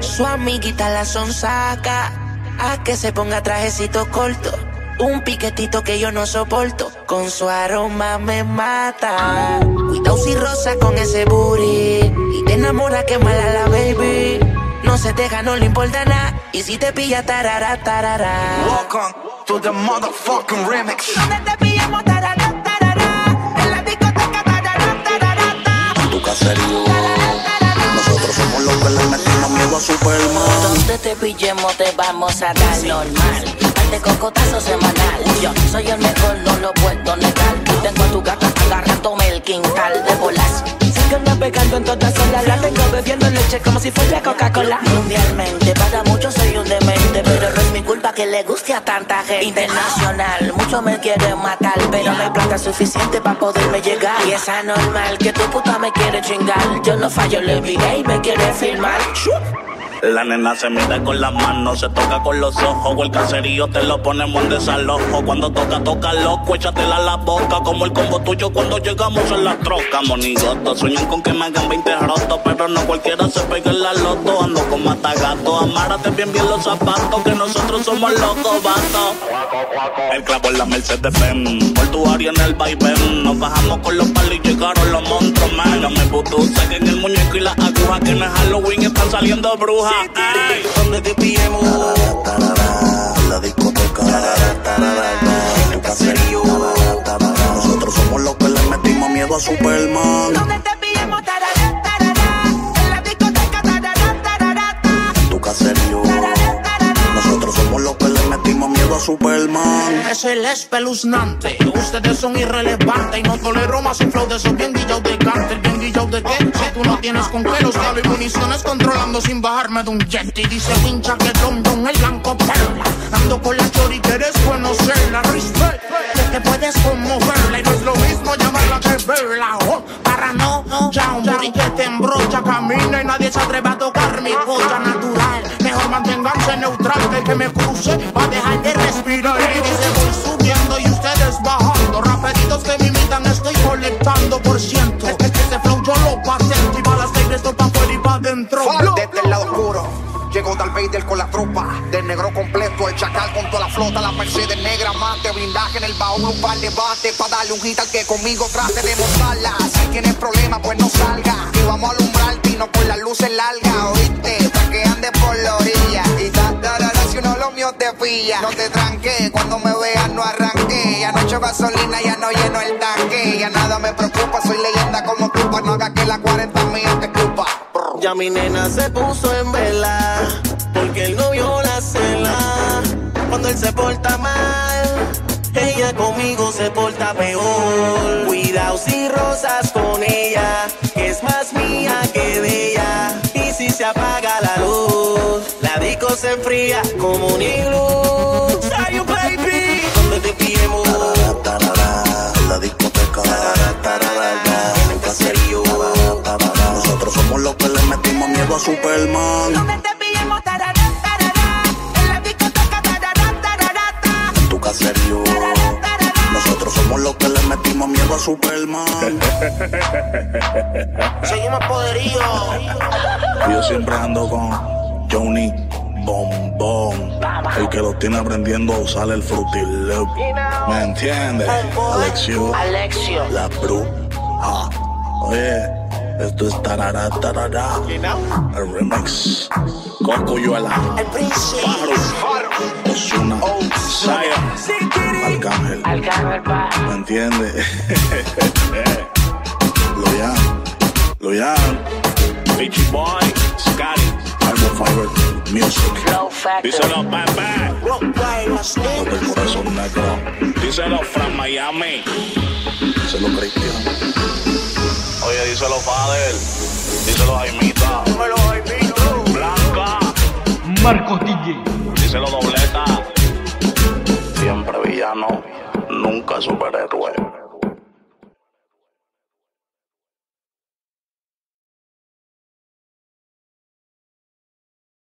Su amiguita la sonsaca a que se ponga trajecito corto. Un piquetito que yo no soporto, con su aroma me mata. Cuidado si rosa con ese booty y te enamora que mala la baby. No se deja, no le importa nada. Y si te pilla tarara, tarara. Welcome to the motherfucking remix. Donde te pillamos tarara, tarara. En la discoteca tarara, tarara. tu caserío. Nosotros somos los que le metimos miedo a Superman. Donde te pillemos te vamos a dar normal. De cocotazo semanal. Yo soy el mejor, no lo puedo negar. Tengo a tu gata agarrándome el quintal de bolas. Sé que anda pegando en todas como si fuera Coca-Cola. Mundialmente, para muchos soy un demente. Pero no es mi culpa que le guste a tanta gente. Internacional, muchos me quieren matar. Pero no hay plata suficiente para poderme llegar. Y es anormal que tu puta me quiere chingar. Yo no fallo, le y me quiere filmar. La nena se mide con las manos, se toca con los ojos. O el caserío te lo ponemos en desalojo. Cuando toca, toca loco, échatela a la boca. Como el combo tuyo cuando llegamos en la troca. Monigoto, sueñan con que me hagan 20 rotos. Pero no cualquiera se pega en la loto. Ando con matagato, amárate bien bien los zapatos. Que nosotros somos locos, vato. El clavo en la Mercedes Benz. Por tu área en el vaivén. Nos bajamos con los palos y llegaron los monstruos, man. Dame vudú, saquen el muñeco y la Que en el Halloween están saliendo brujas. Ey, donde te pillemos. La discoteca. En el caserío. Nosotros somos los que le metimos miedo a Superman. Donde te. En la discoteca tarara. Tu caserío. Nosotros somos los que le metimos miedo a Superman. Es el espeluznante. Ustedes son irrelevantes y no tolero más un flow de esos bien guillados de tienes con calo y municiones controlando sin bajarme de un jet. Y dice pincha que don don el blanco perla. Ando con la chori que eres conocerla. Respect, que te puedes conmoverla. Y no es lo mismo llamarla que verla. Oh, para no, ya un booty que te embrocha. Camina y nadie se atreve a tocar mi polla natural. Mejor manténganse neutral que que me cruce. Va a dejar de respirar. Y dice voy Desde el lado oscuro. Llegó Darth Vader con la tropa Del negro completo, el chacal con toda la flota La Mercedes negra, mate, blindaje en el baúl Un par de bate pa' darle un hit al que conmigo trate de montarla. Si tienes problemas, pues no salga Y vamos a alumbrarte y no con las luces largas Oíste, pa' que ande por la orilla. Y ta, ta, ta, ta, si uno lo mío te pilla No te tranque, cuando me veas no arranque. Ya no echo gasolina, ya no lleno el tanque Ya nada me preocupa, soy leyenda como tú Pa' no haga que la 40 mía te Mi nena se puso en vela porque el novio la cela. Cuando él se porta mal, ella conmigo se porta peor. Cuidado si rosas con ella, que es más mía que de ella. Y si se apaga la luz, la disco se enfría como un iglú. Superman. Donde te pillamos tarara, tarara. En la discoteca tarara, tarara. Tu caserío. Nosotros somos los que le metimos miedo a Superman. Seguimos poderío. Yo siempre ando con Johnny Bombón. El que lo tiene aprendiendo a usar el Fruity Loop. ¿Me entiendes? Alexio. Alexio. La bruja. Oye, esto es tarara, tarara. El remix. Cocuyuela. El príncipe. Faro. Osuna. Saya. Arcángel. Alcángel pa. ¿Me entiendes? Loyan. Loyan. Beachy Boy. Scotty. Album Fiber. Music. Díselo, bebé. Los del corazón negro. Díselo, from Miami. Díselo, Cristian. Oye, díselo, Fader. Díselo, Jaimita. Díselo, Jaimito. Blanca. Marcos DJ. Díselo, Dobleta. Siempre villano, nunca superhéroe.